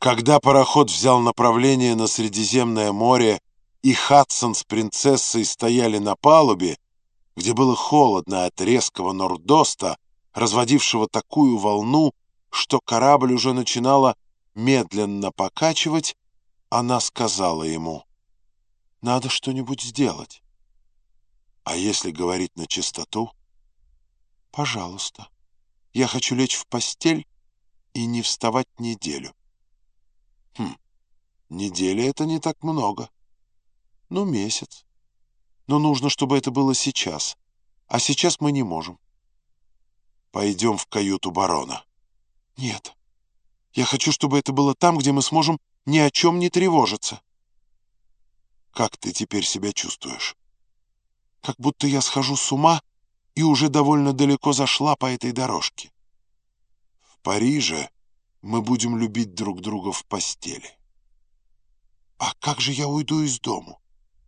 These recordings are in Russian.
Когда пароход взял направление на Средиземное море, и Хадсон с принцессой стояли на палубе, где было холодно от резкого нордоста, разводившего такую волну, что корабль уже начинала медленно покачивать, она сказала ему, «Надо что-нибудь сделать». «А если говорить на чистоту?» «Пожалуйста, я хочу лечь в постель и не вставать неделю». «Хм, неделя — это не так много». «Ну, месяц. Но нужно, чтобы это было сейчас. А сейчас мы не можем». «Пойдем в каюту барона». «Нет. Я хочу, чтобы это было там, где мы сможем ни о чем не тревожиться». «Как ты теперь себя чувствуешь?» «Как будто я схожу с ума и уже довольно далеко зашла по этой дорожке». «В Париже мы будем любить друг друга в постели». «А как же я уйду из дому?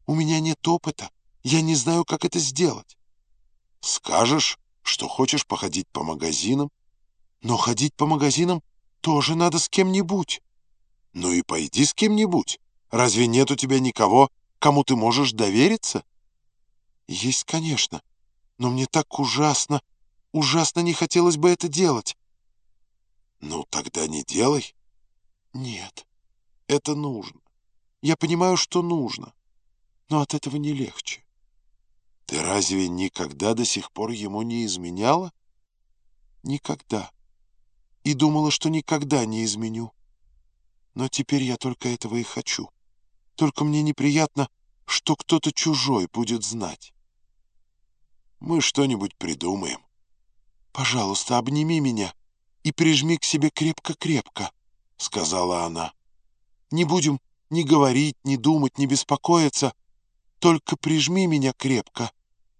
У меня нет опыта, я не знаю, как это сделать». «Скажешь, что хочешь походить по магазинам?» Но ходить по магазинам тоже надо с кем-нибудь. Ну и пойди с кем-нибудь. Разве нет у тебя никого, кому ты можешь довериться? Есть, конечно. Но мне так ужасно, ужасно не хотелось бы это делать. Ну, тогда не делай. Нет, это нужно. Я понимаю, что нужно. Но от этого не легче. Ты разве никогда до сих пор ему не изменяла? Никогда и думала, что никогда не изменю. Но теперь я только этого и хочу. Только мне неприятно, что кто-то чужой будет знать. Мы что-нибудь придумаем. Пожалуйста, обними меня и прижми к себе крепко-крепко, — сказала она. Не будем ни говорить, ни думать, ни беспокоиться, только прижми меня крепко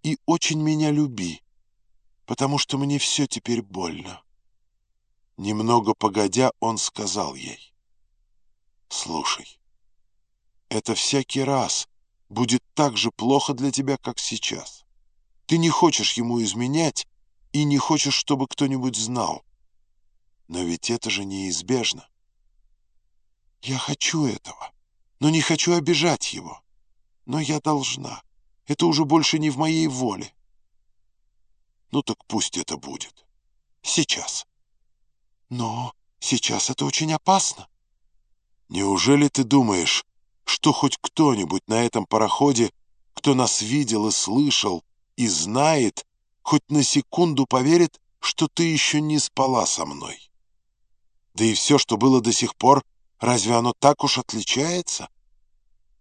и очень меня люби, потому что мне все теперь больно. Немного погодя, он сказал ей. «Слушай, это всякий раз будет так же плохо для тебя, как сейчас. Ты не хочешь ему изменять и не хочешь, чтобы кто-нибудь знал. Но ведь это же неизбежно. Я хочу этого, но не хочу обижать его. Но я должна. Это уже больше не в моей воле. Ну так пусть это будет. Сейчас. Но сейчас это очень опасно. Неужели ты думаешь, что хоть кто-нибудь на этом пароходе, кто нас видел и слышал, и знает, хоть на секунду поверит, что ты еще не спала со мной? Да и все, что было до сих пор, разве оно так уж отличается?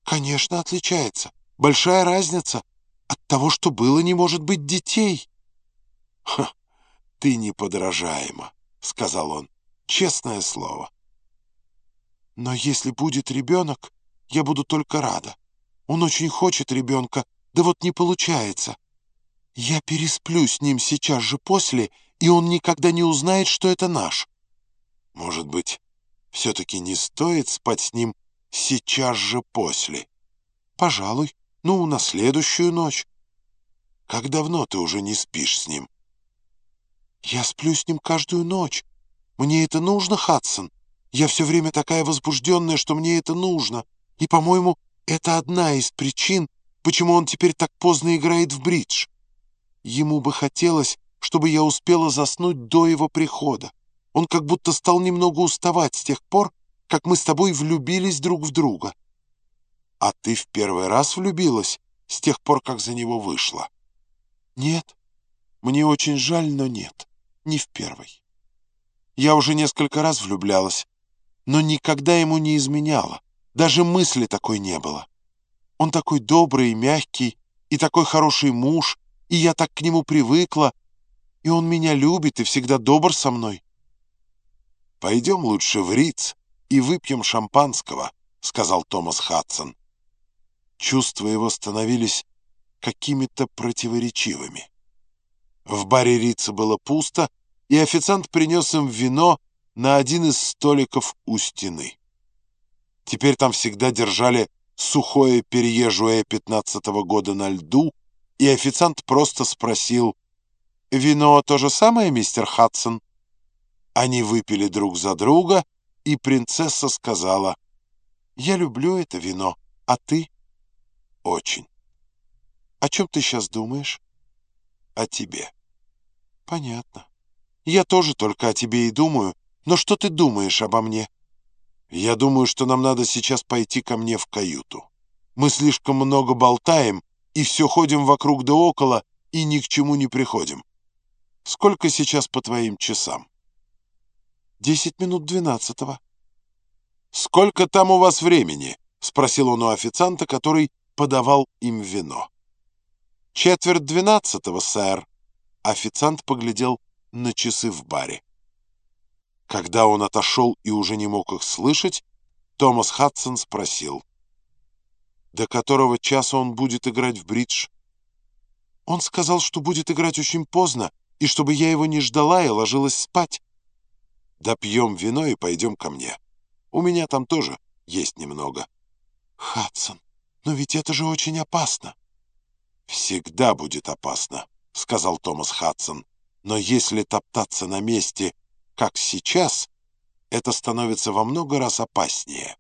Конечно, отличается. Большая разница. От того, что было, не может быть детей. Ха, ты неподражаема. — сказал он. «Честное слово». «Но если будет ребенок, я буду только рада. Он очень хочет ребенка, да вот не получается. Я пересплю с ним сейчас же после, и он никогда не узнает, что это наш. Может быть, все-таки не стоит спать с ним сейчас же после? Пожалуй, ну, на следующую ночь. Как давно ты уже не спишь с ним?» «Я сплю с ним каждую ночь. Мне это нужно, Хадсон? Я все время такая возбужденная, что мне это нужно. И, по-моему, это одна из причин, почему он теперь так поздно играет в бридж. Ему бы хотелось, чтобы я успела заснуть до его прихода. Он как будто стал немного уставать с тех пор, как мы с тобой влюбились друг в друга. А ты в первый раз влюбилась с тех пор, как за него вышла? Нет. Мне очень жаль, но нет не в первый. Я уже несколько раз влюблялась, но никогда ему не изменяла, даже мысли такой не было. Он такой добрый и мягкий, и такой хороший муж, и я так к нему привыкла, и он меня любит и всегда добр со мной. «Пойдем лучше в Риц и выпьем шампанского», — сказал Томас Хадсон. Чувства его становились какими-то противоречивыми. В баре Рица было пусто, и официант принес им вино на один из столиков у стены. Теперь там всегда держали сухое перье пятнадцатого года на льду, и официант просто спросил, «Вино то же самое, мистер Хадсон?» Они выпили друг за друга, и принцесса сказала, «Я люблю это вино, а ты?» «Очень». «О чем ты сейчас думаешь?» «О тебе». «Понятно. Я тоже только о тебе и думаю. Но что ты думаешь обо мне?» «Я думаю, что нам надо сейчас пойти ко мне в каюту. Мы слишком много болтаем и все ходим вокруг да около и ни к чему не приходим. Сколько сейчас по твоим часам?» «Десять минут двенадцатого». «Сколько там у вас времени?» — спросил он у официанта, который подавал им вино. «Четверть двенадцатого, сэр». Официант поглядел на часы в баре. Когда он отошел и уже не мог их слышать, Томас Хадсон спросил, «До которого часа он будет играть в бридж?» «Он сказал, что будет играть очень поздно, и чтобы я его не ждала и ложилась спать». «Допьем вино и пойдем ко мне. У меня там тоже есть немного». «Хадсон, но ведь это же очень опасно». «Всегда будет опасно», — сказал Томас Хадсон. «Но если топтаться на месте, как сейчас, это становится во много раз опаснее».